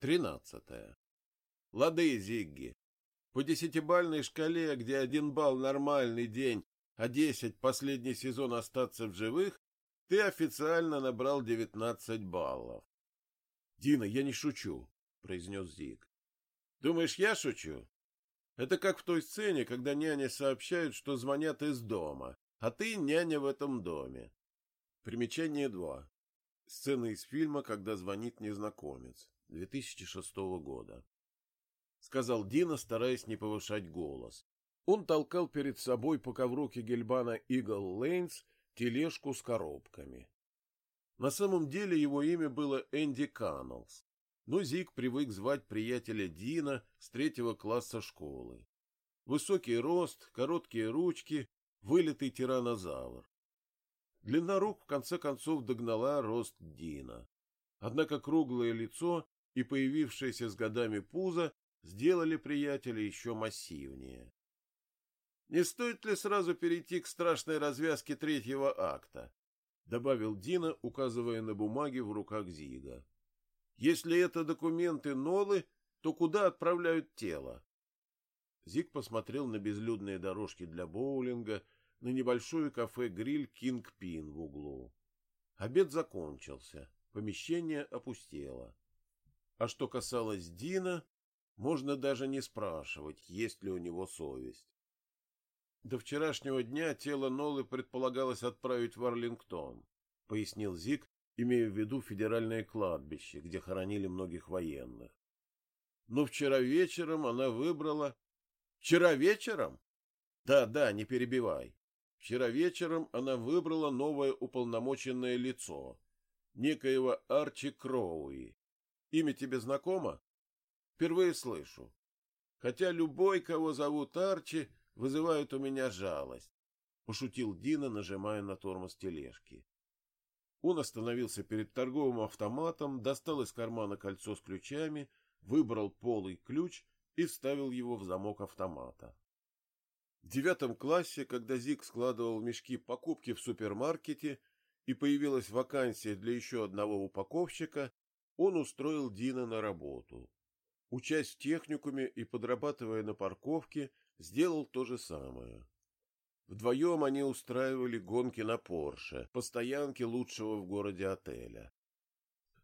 Тринадцатое. Лады, Зигги. По десятибальной шкале, где один балл нормальный день, а десять последний сезон остаться в живых, ты официально набрал девятнадцать баллов. — Дина, я не шучу, — произнес Зиг. — Думаешь, я шучу? Это как в той сцене, когда няне сообщают, что звонят из дома, а ты няня в этом доме. Примечание 2. Сцена из фильма «Когда звонит незнакомец» 2006 года. Сказал Дина, стараясь не повышать голос. Он толкал перед собой по ковру Кегельбана Игл Лейнс тележку с коробками. На самом деле его имя было Энди Каннелс, но Зик привык звать приятеля Дина с третьего класса школы. Высокий рост, короткие ручки, вылитый тиранозавр. Длина рук в конце концов догнала рост Дина. Однако круглое лицо и появившееся с годами пузо сделали приятеля еще массивнее. Не стоит ли сразу перейти к страшной развязке третьего акта? добавил Дина, указывая на бумаги в руках Зига. Если это документы Нолы, то куда отправляют тело? Зиг посмотрел на безлюдные дорожки для боулинга, на небольшое кафе-гриль «Кинг Пин» в углу. Обед закончился, помещение опустело. А что касалось Дина, можно даже не спрашивать, есть ли у него совесть. До вчерашнего дня тело Нолы предполагалось отправить в Арлингтон, пояснил Зиг, имея в виду федеральное кладбище, где хоронили многих военных. Но вчера вечером она выбрала Вчера вечером? Да, да, не перебивай. Вчера вечером она выбрала новое уполномоченное лицо, некоего Арчи Кроуи. Имя тебе знакомо? Впервые слышу. Хотя любой, кого зовут Арчи, вызывает у меня жалость, пошутил Дина, нажимая на тормоз тележки. Он остановился перед торговым автоматом, достал из кармана кольцо с ключами, выбрал полый ключ и вставил его в замок автомата. В девятом классе, когда Зик складывал мешки покупки в супермаркете и появилась вакансия для еще одного упаковщика, он устроил Дина на работу. Учась в техникуме и подрабатывая на парковке, сделал то же самое. Вдвоем они устраивали гонки на Порше, по стоянке лучшего в городе отеля.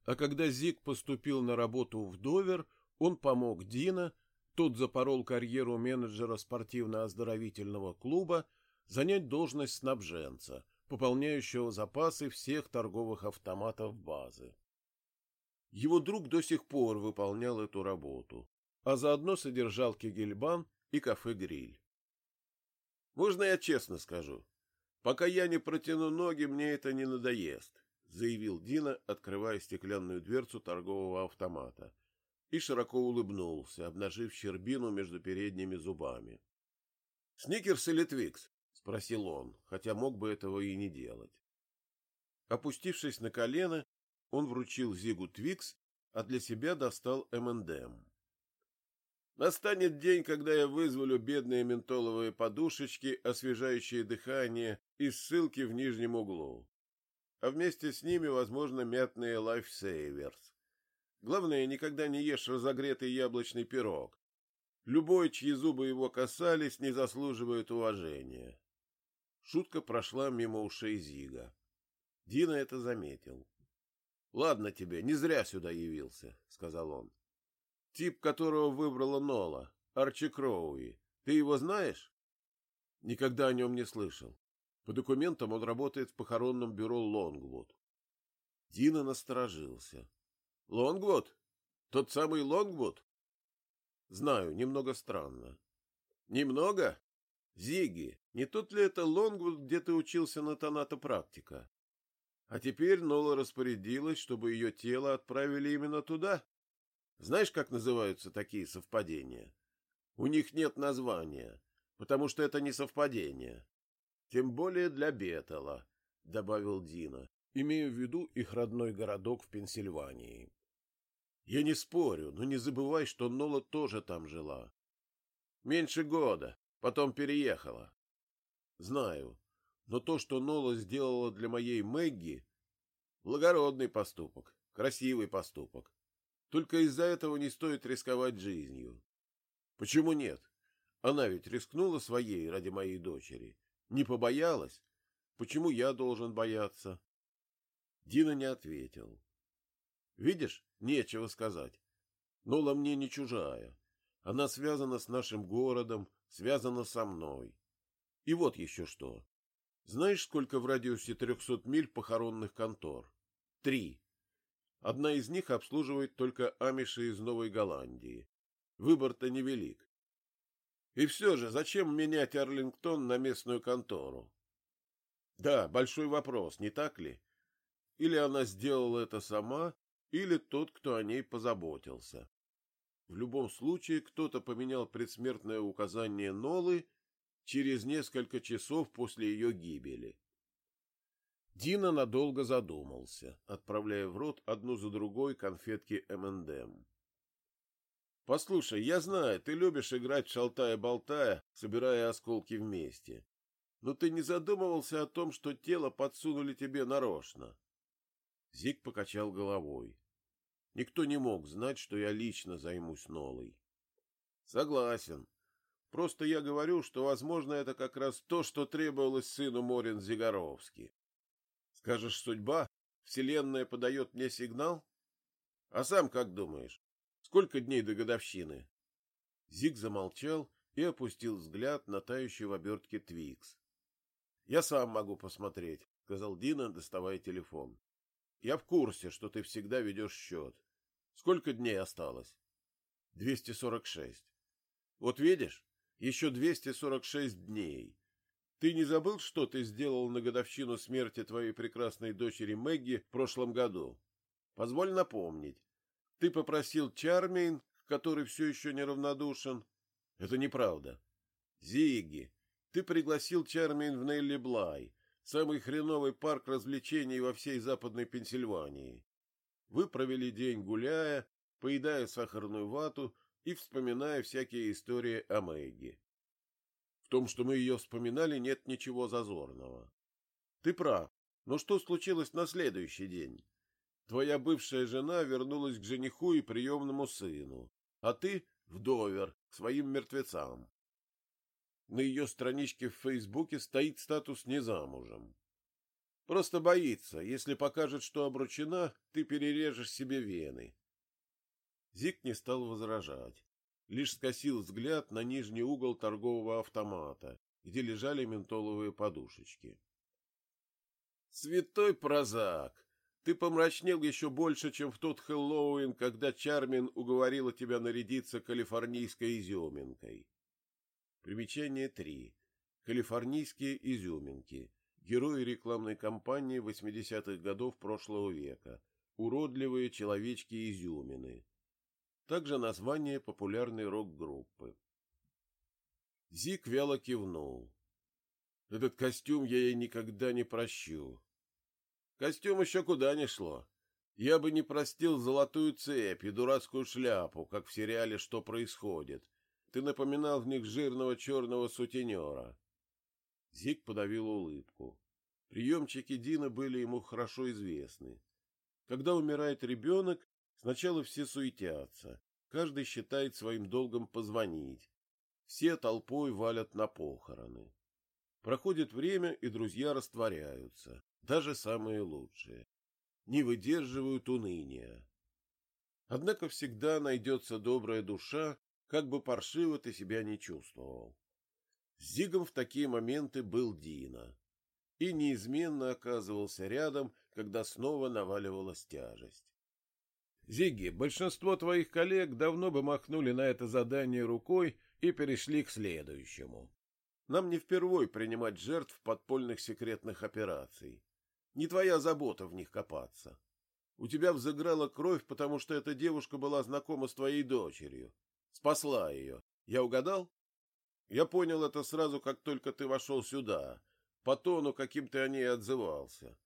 А когда Зик поступил на работу в Довер, он помог Дина тот запорол карьеру менеджера спортивно-оздоровительного клуба занять должность снабженца, пополняющего запасы всех торговых автоматов базы. Его друг до сих пор выполнял эту работу, а заодно содержал кегельбан и кафе-гриль. Можно я честно скажу? Пока я не протяну ноги, мне это не надоест, заявил Дина, открывая стеклянную дверцу торгового автомата и широко улыбнулся, обнажив щербину между передними зубами. — Сникерс или Твикс? — спросил он, хотя мог бы этого и не делать. Опустившись на колено, он вручил Зигу Твикс, а для себя достал МНДМ. Настанет день, когда я вызволю бедные ментоловые подушечки, освежающие дыхание, из ссылки в нижнем углу. А вместе с ними, возможно, мятные Life Savers. Главное, никогда не ешь разогретый яблочный пирог. Любой, чьи зубы его касались, не заслуживает уважения. Шутка прошла мимо ушей Зига. Дина это заметил. — Ладно тебе, не зря сюда явился, — сказал он. — Тип, которого выбрала Нола, Арчи Кроуи. Ты его знаешь? — Никогда о нем не слышал. По документам он работает в похоронном бюро Лонгвуд. Дина насторожился. Лонгвуд? Тот самый Лонгвуд? Знаю, немного странно. Немного? Зиги, не тот ли это Лонгвуд, где ты учился на тонато-практика? А теперь Нола распорядилась, чтобы ее тело отправили именно туда. Знаешь, как называются такие совпадения? У них нет названия, потому что это не совпадение. Тем более для Бетала, — добавил Дина, имея в виду их родной городок в Пенсильвании. Я не спорю, но не забывай, что Нола тоже там жила. Меньше года, потом переехала. Знаю, но то, что Нола сделала для моей Мэгги, благородный поступок, красивый поступок. Только из-за этого не стоит рисковать жизнью. Почему нет? Она ведь рискнула своей ради моей дочери. Не побоялась? Почему я должен бояться? Дина не ответил. Видишь, нечего сказать. Нола мне не чужая. Она связана с нашим городом, связана со мной. И вот еще что. Знаешь, сколько в радиусе трехсот миль похоронных контор? Три. Одна из них обслуживает только амиши из Новой Голландии. Выбор-то невелик. И все же, зачем менять Арлингтон на местную контору? Да, большой вопрос, не так ли? Или она сделала это сама, или тот, кто о ней позаботился. В любом случае, кто-то поменял предсмертное указание Нолы через несколько часов после ее гибели. Дина надолго задумался, отправляя в рот одну за другой конфетки МНДМ. Послушай, я знаю, ты любишь играть шалтая-болтая, собирая осколки вместе. Но ты не задумывался о том, что тело подсунули тебе нарочно. Зик покачал головой. Никто не мог знать, что я лично займусь Нолой. Согласен. Просто я говорю, что, возможно, это как раз то, что требовалось сыну Морин Зигаровски. Скажешь, судьба? Вселенная подает мне сигнал? А сам как думаешь? Сколько дней до годовщины? Зиг замолчал и опустил взгляд на тающий в обертке Твикс. — Я сам могу посмотреть, — сказал Дина, доставая телефон. — Я в курсе, что ты всегда ведешь счет. Сколько дней осталось? — Двести сорок шесть. Вот видишь, еще двести сорок шесть дней. Ты не забыл, что ты сделал на годовщину смерти твоей прекрасной дочери Мэгги в прошлом году? Позволь напомнить. Ты попросил Чармейн, который все еще неравнодушен. Это неправда. Зиги, ты пригласил Чармейн в Нелли Блай, самый хреновый парк развлечений во всей Западной Пенсильвании. Вы провели день гуляя, поедая сахарную вату и вспоминая всякие истории о Мэгги. В том, что мы ее вспоминали, нет ничего зазорного. Ты прав, но что случилось на следующий день? Твоя бывшая жена вернулась к жениху и приемному сыну, а ты — в Довер, к своим мертвецам. На ее страничке в Фейсбуке стоит статус «не замужем». Просто боится, если покажет, что обручена, ты перережешь себе вены. Зик не стал возражать, лишь скосил взгляд на нижний угол торгового автомата, где лежали ментоловые подушечки. «Святой прозак! Ты помрачнел еще больше, чем в тот Хэллоуин, когда Чармин уговорила тебя нарядиться калифорнийской изюминкой. Примечание 3. Калифорнийские изюминки. Герои рекламной кампании 80-х годов прошлого века. Уродливые человечки-изюмины. Также название популярной рок-группы. Зик вяло кивнул. Этот костюм я ей никогда не прощу. Костюм еще куда ни шло. Я бы не простил золотую цепь и дурацкую шляпу, как в сериале «Что происходит». Ты напоминал в них жирного черного сутенера. Зик подавил улыбку. Приемчики Дина были ему хорошо известны. Когда умирает ребенок, сначала все суетятся, каждый считает своим долгом позвонить. Все толпой валят на похороны. Проходит время, и друзья растворяются даже самые лучшие, не выдерживают уныния. Однако всегда найдется добрая душа, как бы паршиво ты себя не чувствовал. С Зигом в такие моменты был Дина и неизменно оказывался рядом, когда снова наваливалась тяжесть. Зиги, большинство твоих коллег давно бы махнули на это задание рукой и перешли к следующему. Нам не впервой принимать жертв подпольных секретных операций. Не твоя забота в них копаться. У тебя взыграла кровь, потому что эта девушка была знакома с твоей дочерью. Спасла ее. Я угадал? Я понял это сразу, как только ты вошел сюда, по тону, каким ты о ней отзывался.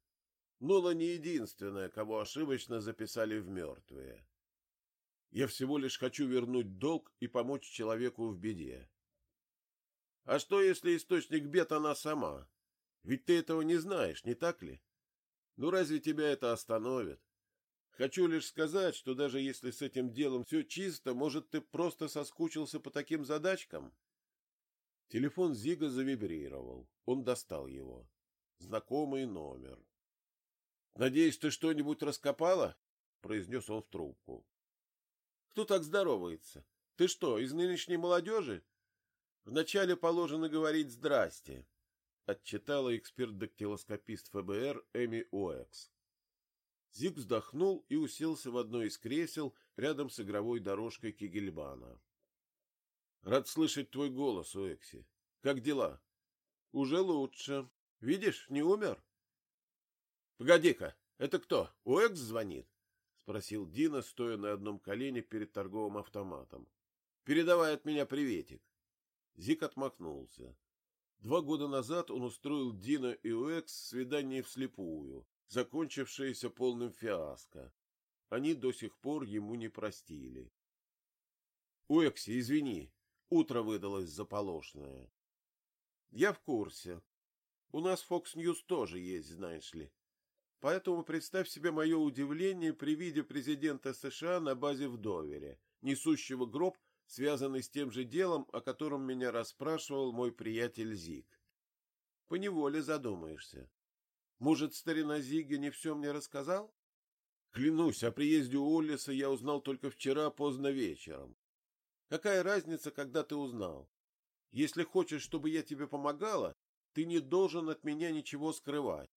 Нола не единственная, кого ошибочно записали в мертвые. Я всего лишь хочу вернуть долг и помочь человеку в беде. А что, если источник бед она сама? Ведь ты этого не знаешь, не так ли? Ну разве тебя это остановит? Хочу лишь сказать, что даже если с этим делом все чисто, может, ты просто соскучился по таким задачкам? Телефон Зига завибрировал. Он достал его. Знакомый номер. «Надеюсь, ты что-нибудь раскопала?» — произнес он в трубку. «Кто так здоровается? Ты что, из нынешней молодежи?» «Вначале положено говорить «здрасте», — отчитала эксперт-дактилоскопист ФБР Эми Оэкс. Зиг вздохнул и уселся в одно из кресел рядом с игровой дорожкой Кигельбана. — Рад слышать твой голос, Уэкси. Как дела? — Уже лучше. Видишь, не умер? — Погоди-ка, это кто, Уэкс звонит? — спросил Дина, стоя на одном колене перед торговым автоматом. — Передавай от меня приветик. Зик отмахнулся. Два года назад он устроил Дина и Уэкс свидание вслепую, закончившееся полным фиаско. Они до сих пор ему не простили. — Уэкси, извини, утро выдалось заполошное. — Я в курсе. У нас Fox News тоже есть, знаешь ли. Поэтому представь себе мое удивление при виде президента США на базе в Довере, несущего гроб, связанный с тем же делом, о котором меня расспрашивал мой приятель Зик. Поневоле задумаешься. Может, старина Зиги не все мне рассказал? Клянусь, о приезде Уоллиса я узнал только вчера поздно вечером. Какая разница, когда ты узнал? Если хочешь, чтобы я тебе помогала, ты не должен от меня ничего скрывать.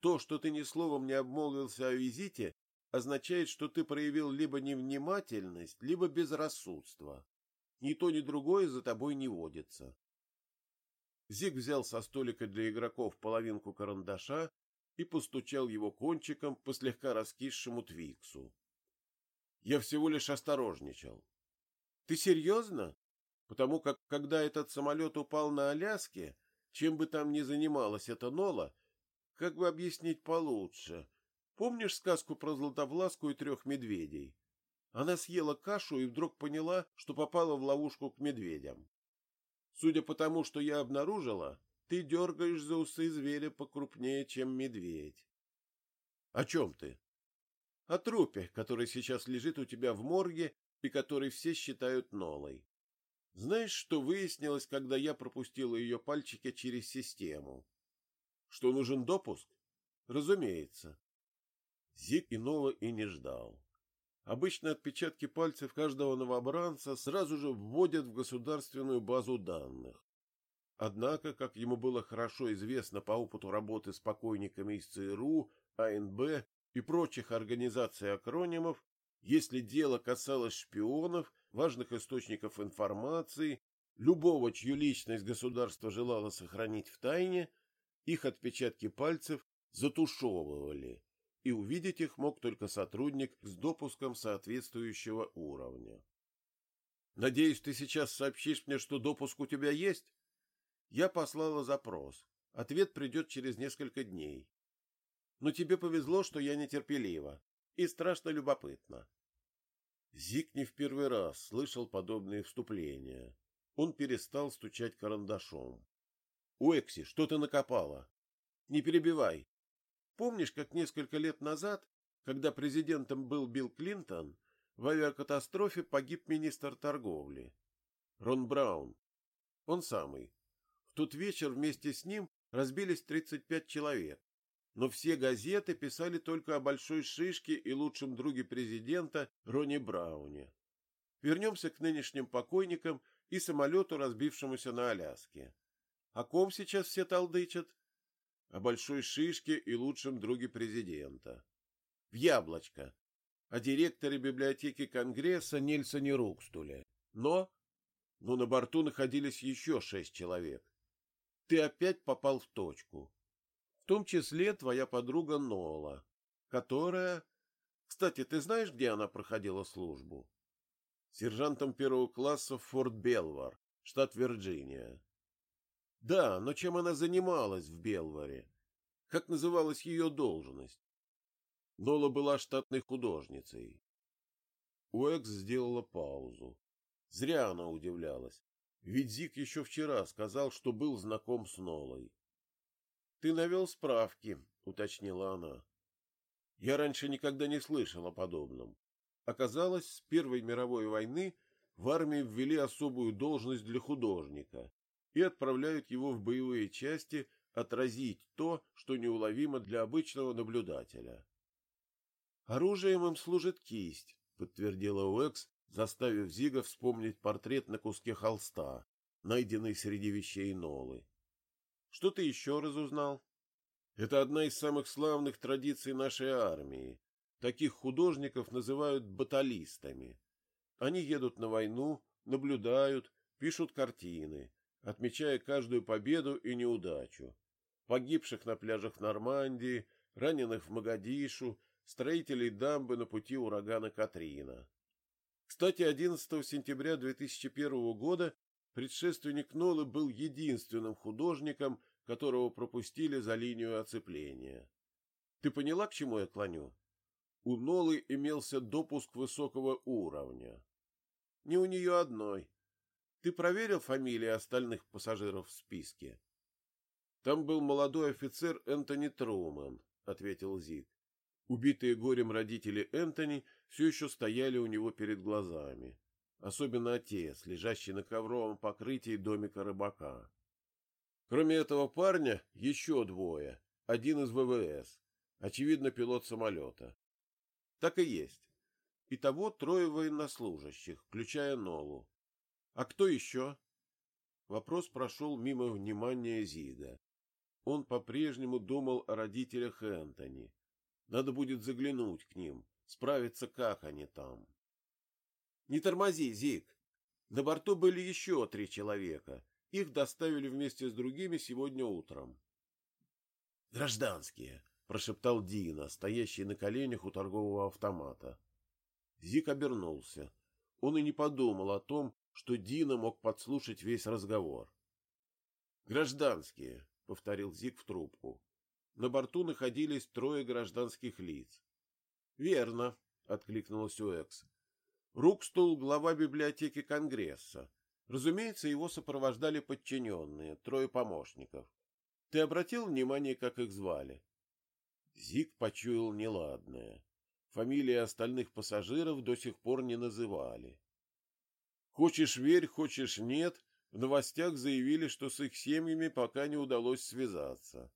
То, что ты ни словом не обмолвился о визите, означает, что ты проявил либо невнимательность, либо безрассудство. Ни то, ни другое за тобой не водится. Зиг взял со столика для игроков половинку карандаша и постучал его кончиком по слегка раскисшему твиксу. Я всего лишь осторожничал. Ты серьезно? Потому как, когда этот самолет упал на Аляске, чем бы там ни занималась эта Нола, как бы объяснить получше? Помнишь сказку про Златовласку и трех медведей? Она съела кашу и вдруг поняла, что попала в ловушку к медведям. Судя по тому, что я обнаружила, ты дергаешь за усы зверя покрупнее, чем медведь. — О чем ты? — О трупе, который сейчас лежит у тебя в морге и который все считают Нолой. Знаешь, что выяснилось, когда я пропустила ее пальчики через систему? Что нужен допуск? Разумеется. Зик иного и не ждал. Обычно отпечатки пальцев каждого новобранца сразу же вводят в государственную базу данных. Однако, как ему было хорошо известно по опыту работы с покойниками из ЦРУ, АНБ и прочих организаций акронимов, если дело касалось шпионов, важных источников информации, любого, чью личность государство желало сохранить в тайне, их отпечатки пальцев затушевывали и увидеть их мог только сотрудник с допуском соответствующего уровня. Надеюсь, ты сейчас сообщишь мне, что допуск у тебя есть? Я послала запрос. Ответ придет через несколько дней. Но тебе повезло, что я нетерпелива и страшно любопытна. Зик не в первый раз слышал подобные вступления. Он перестал стучать карандашом. — Уэкси, что ты накопала? — Не перебивай, Помнишь, как несколько лет назад, когда президентом был Билл Клинтон, в авиакатастрофе погиб министр торговли? Рон Браун. Он самый. В тот вечер вместе с ним разбились 35 человек. Но все газеты писали только о большой шишке и лучшем друге президента Рони Брауне. Вернемся к нынешним покойникам и самолету, разбившемуся на Аляске. О ком сейчас все толдычат? о большой шишке и лучшем друге президента. В Яблочко, о директоре библиотеки Конгресса Нильсоне Рукстуле. Но... Но на борту находились еще шесть человек. Ты опять попал в точку. В том числе твоя подруга Нола, которая... Кстати, ты знаешь, где она проходила службу? Сержантом первого класса в Форт Белвар, штат Вирджиния. Да, но чем она занималась в Белваре? Как называлась ее должность? Нола была штатной художницей. Уэкс сделала паузу. Зря она удивлялась. Ведь Зик еще вчера сказал, что был знаком с Нолой. — Ты навел справки, — уточнила она. Я раньше никогда не слышал о подобном. Оказалось, с Первой мировой войны в армии ввели особую должность для художника и отправляют его в боевые части отразить то, что неуловимо для обычного наблюдателя. Оружием им служит кисть, подтвердила Уэкс, заставив Зига вспомнить портрет на куске холста, найденный среди вещей Нолы. Что ты еще разузнал? Это одна из самых славных традиций нашей армии. Таких художников называют баталистами. Они едут на войну, наблюдают, пишут картины, отмечая каждую победу и неудачу. Погибших на пляжах Нормандии, раненых в Магадишу, строителей дамбы на пути урагана Катрина. Кстати, 11 сентября 2001 года предшественник Нолы был единственным художником, которого пропустили за линию оцепления. Ты поняла, к чему я клоню? У Нолы имелся допуск высокого уровня. Не у нее одной. Ты проверил фамилии остальных пассажиров в списке? Там был молодой офицер Энтони Труман, ответил Зиг. Убитые горем родители Энтони все еще стояли у него перед глазами, особенно отец, лежащий на ковровом покрытии домика рыбака. Кроме этого парня, еще двое, один из ВВС, очевидно, пилот самолета. Так и есть. Итого трое военнослужащих, включая Нолу. А кто еще? Вопрос прошел мимо внимания Зига. Он по-прежнему думал о родителях Энтони. Надо будет заглянуть к ним, справиться, как они там. Не тормози, Зиг. На борту были еще три человека. Их доставили вместе с другими сегодня утром. Гражданские, прошептал Дина, стоящий на коленях у торгового автомата. Зик обернулся. Он и не подумал о том, что Дина мог подслушать весь разговор. «Гражданские», — повторил Зик в трубку. На борту находились трое гражданских лиц. «Верно», — откликнулась Уэкс. «Рукстул — глава библиотеки Конгресса. Разумеется, его сопровождали подчиненные, трое помощников. Ты обратил внимание, как их звали?» Зик почуял неладное. Фамилии остальных пассажиров до сих пор не называли. Хочешь верь, хочешь нет, в новостях заявили, что с их семьями пока не удалось связаться.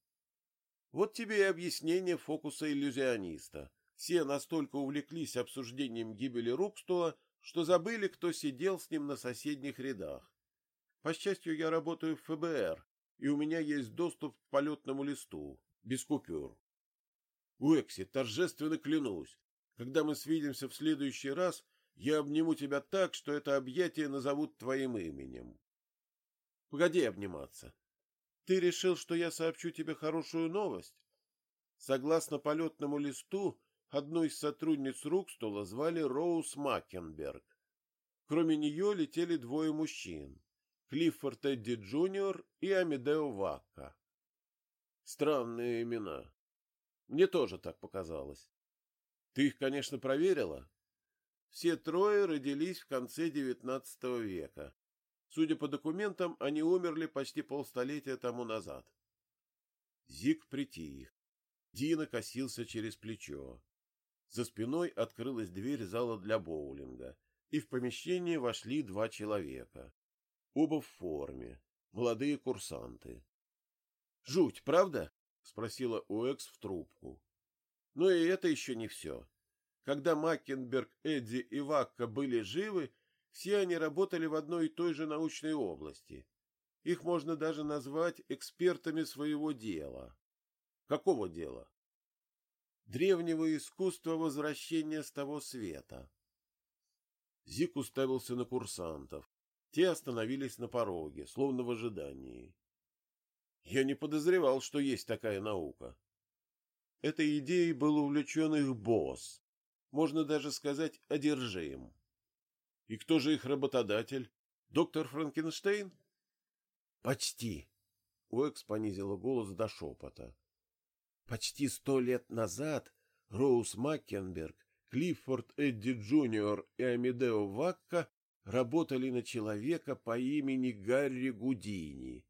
Вот тебе и объяснение фокуса иллюзиониста. Все настолько увлеклись обсуждением гибели Рукстула, что забыли, кто сидел с ним на соседних рядах. По счастью, я работаю в ФБР, и у меня есть доступ к полетному листу, без купюр. Уэкси, торжественно клянусь, когда мы свидимся в следующий раз, я обниму тебя так, что это объятие назовут твоим именем. Погоди обниматься. Ты решил, что я сообщу тебе хорошую новость? Согласно полетному листу, одну из сотрудниц Рукстула звали Роуз Маккенберг. Кроме нее летели двое мужчин — Клиффорд Эдди Джуниор и Амедео Вакка. Странные имена. Мне тоже так показалось. Ты их, конечно, проверила? Все трое родились в конце XIX века. Судя по документам, они умерли почти полстолетия тому назад. Зик притих. Дина косился через плечо. За спиной открылась дверь зала для боулинга, и в помещение вошли два человека. Оба в форме, молодые курсанты. «Жуть, правда?» — спросила Уэкс в трубку. Но и это еще не все. Когда Маккенберг, Эдди и Вакка были живы, все они работали в одной и той же научной области. Их можно даже назвать экспертами своего дела. Какого дела? Древнего искусства возвращения с того света. Зик уставился на курсантов. Те остановились на пороге, словно в ожидании. Я не подозревал, что есть такая наука. Этой идеей был увлечен их босс. Можно даже сказать, одержим. И кто же их работодатель? Доктор Франкенштейн? Почти. Уэкс понизила голос до шепота. Почти сто лет назад Роуз Маккенберг, Клиффорд Эдди Джуниор и Амедео Вакка работали на человека по имени Гарри Гудини.